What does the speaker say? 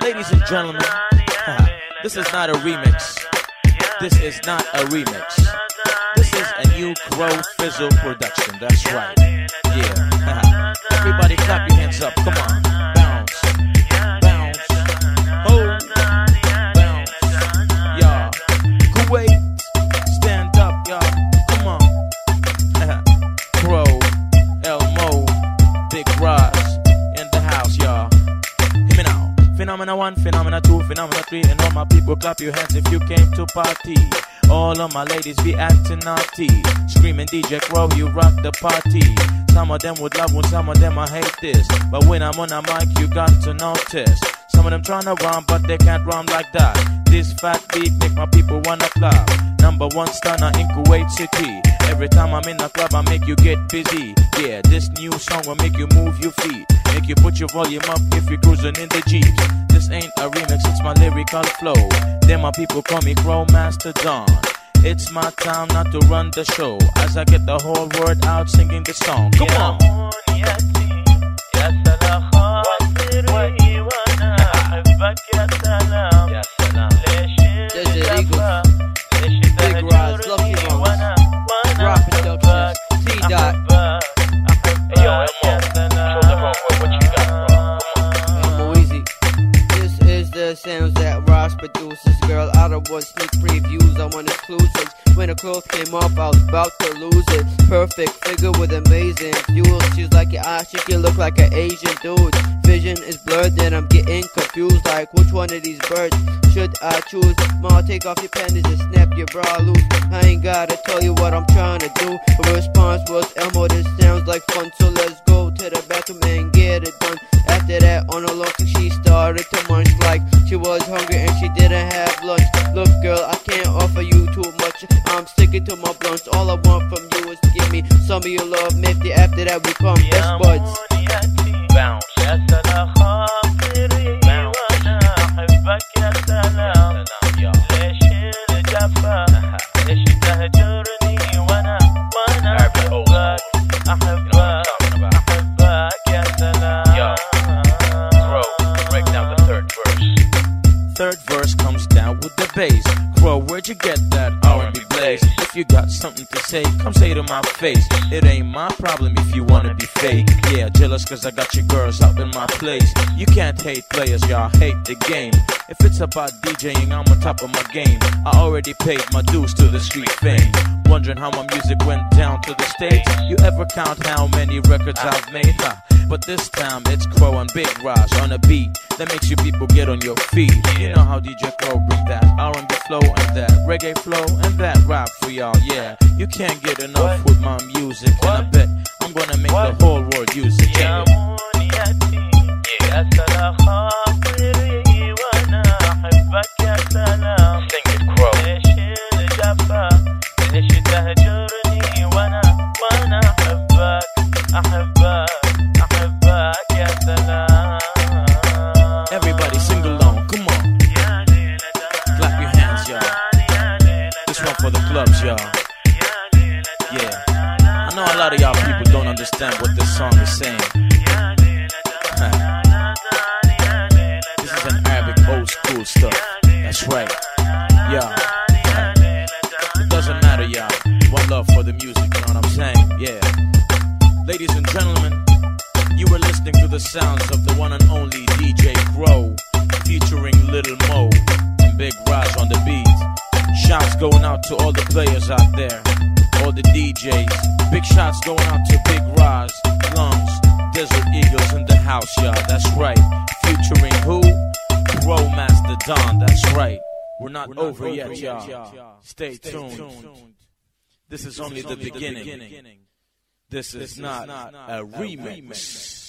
Ladies and gentlemen, uh, this is not a remix. This is not a remix. This is a new Crow Fizzle production. That's right. Yeah. Everybody clap your hands up. Come on. Phenomena one, phenomena two, phenomena three, and all my people clap your hands if you came to party. All of my ladies be acting naughty, screaming DJ Crow, you rock the party. Some of them would love one, some of them I hate this, but when I'm on a mic, you got to notice. Some of them tryna rhyme, but they can't rhyme like that. This fat beat make my people wanna clap. Number one stunner in Kuwait City. Every time I'm in the club, I make you get busy. Yeah, this new song will make you move your feet. Make you put your volume up if you're cruising in the Jeep. This ain't a remix, it's my lyrical flow. Then my people call me Crow Master Don. It's my time not to run the show. As I get the whole word out singing the song. Come on. Desert produces. Girl, I don't want sneak previews, I want exclusives. When the clothes came off, I was about to lose it. Perfect figure with amazing jewels. She's like your eyes, she can look like an Asian dude. Vision is blurred, then I'm getting confused. Like, which one of these birds should I choose? Ma, take off your panties and snap your bra loose. I ain't gotta tell you what I'm trying to do. Her response was, Elmo, this sounds like fun, so let's go to the bathroom and get it done. After that, on her lonesome, she started to munch like she was hungry and have lunch. Look, girl, I can't offer you too much. I'm sticking to my blunts. All I want from you is to give me some of your love. Maybe after that, we come best buds. Comes down with the bass. Crow, where'd you get that R&B blaze? If you got something to say, come say to my face. It ain't my problem if you wanna be fake. Yeah, jealous cause I got your girls up in my place. You can't hate players, y'all hate the game. If it's about DJing, I'm on top of my game. I already paid my dues to the street fame. Wondering how my music went down to the stage. You ever count how many records I've made? Huh. But this time it's Crow and Big Raj on a beat that makes you people get on your feet. You know how DJ Crow bring that R&B flow and that reggae flow and that rap for y'all. Yeah, you can't get enough with my music, and I bet I'm gonna make the whole world use it. Check lot of y'all people don't understand what this song is saying. this is an Arabic old school stuff. That's right. Yeah. It doesn't matter, y'all. One love for the music, you know what I'm saying? Yeah. Ladies and gentlemen, you were listening to the sounds of the one and only DJ Crow, featuring Little Mo and Big Raj on the beat. Shouts going out to all the players out there, all the DJs. Big shots going out to Big Raj, Lungs, Desert Eagles in the house, y'all. That's right. Featuring who? Crow Master Don. That's right. We're not, over, yet, y'all. Stay, tuned. This is only the beginning. This is not a remix.